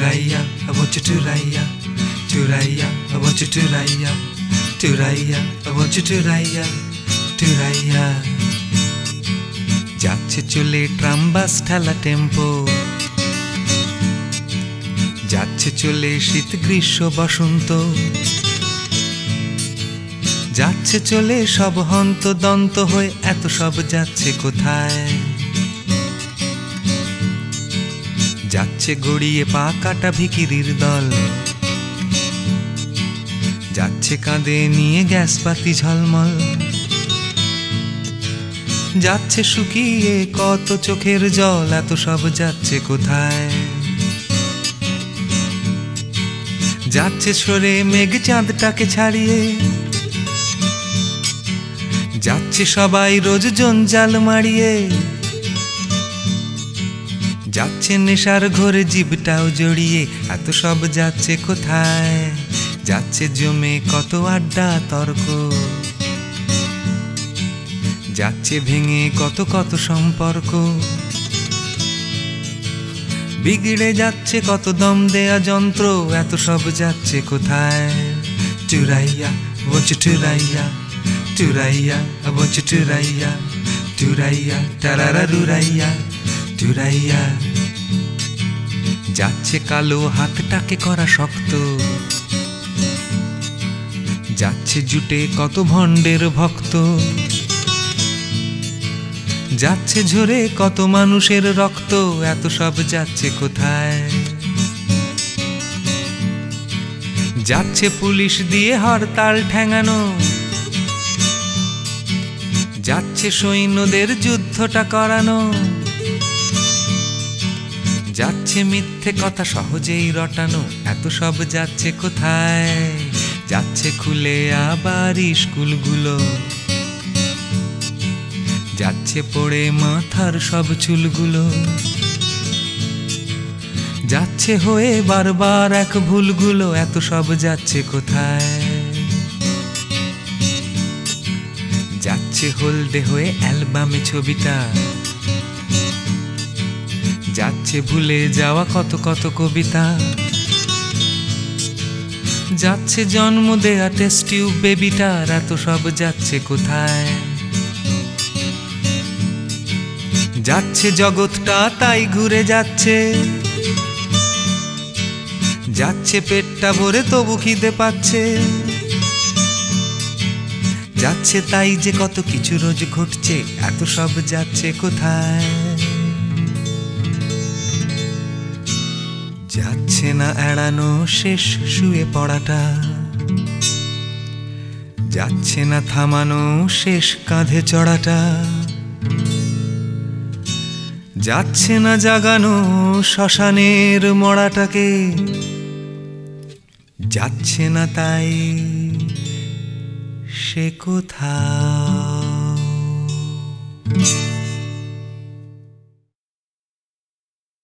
Turaya, I want you Turaya, Turaya, I want you Turaya, Turaya, I want you Turaya, Turaya. যাচ্ছে চলে tram বাস ঠেলা tempo যাচ্ছে চলে শীত গ্রীষ্ম বসন্ত যাচ্ছে চলে সব হন্ত দন্ত হয়ে এত সব যাচ্ছে কোথায় যাচ্ছে গড়িয়ে পা কাটা ভিকিরির দল। যাচ্ছে কাঁধে নিয়ে গ্যাস পাতি ঝলমল। যাচ্ছে শুকিয়ে কত চোখের জল, এত সব যাচ্ছে কোথায়? যাচ্ছে সরে মেঘ চাঁদটাকে ছাড়িয়ে। যাচ্ছে সবাই রোজ জঞ্জাল মারিয়ে। যাচ্ছে নেশার ঘরে, জীবটাও জড়িয়ে, এত সব যাচ্ছে কোথায়? যাচ্ছে জমে কত আড্ডা, তর্ক? যাচ্ছে ভেঙে কত কত সম্পর্ক? বিগড়ে যাচ্ছে কত দম দেয়া যন্ত্র, এত সব যাচ্ছে কোথায়? চুরাইয়া বলছে চুরাইয়া টুরাইয়া বলছে টুরাইয়া টুরাইয়া টারারা রুরাইয়া। টুরাইয়া যাচ্ছে কালো হাতটাকে করা শক্ত। যাচ্ছে জুটে কত ভণ্ডের ভক্ত। যাচ্ছে ঝরে কত মানুষের রক্ত। এত সব যাচ্ছে কোথায়? যাচ্ছে পুলিশ দিয়ে হরতাল ঠেঙানো। যাচ্ছে সৈন্যদের যুদ্ধটা করানো। যাচ্ছে মিথ্যে কথা সহজেই রটানো, এত সব যাচ্ছে কোথায়? যাচ্ছে খুলে আবার স্কুলগুলো। যাচ্ছে পড়ে মাথার সব চুলগুলো। যাচ্ছে হয়ে বারবার এক ভুলগুলো, এত সব যাচ্ছে কোথায়? যাচ্ছে হলদে হয়ে অ্যালবামে ছবিটা। যাচ্ছে ভুলে যাওয়া কত কত কবিতা। যাচ্ছে জন্ম দেয়া টেস্ট বেবিটার এত সব যাচ্ছে কোথায়? যাচ্ছে জগৎটা তাই ঘুরে যাচ্ছে। যাচ্ছে পেটটা ভরে তবু খিদে পাচ্ছে। যাচ্ছে তাই যে কত কিছু রোজ ঘটছে এত সব যাচ্ছে কোথায়? যাচ্ছে না এড়ানো শেষ শুয়ে পড়াটা। যাচ্ছে না থামানো শেষ কাঁধে চড়াটা। যাচ্ছে না জাগানো শ্মশানের মড়াটাকে। যাচ্ছে না তাই সে কোথাও।